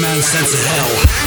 man sends to hell.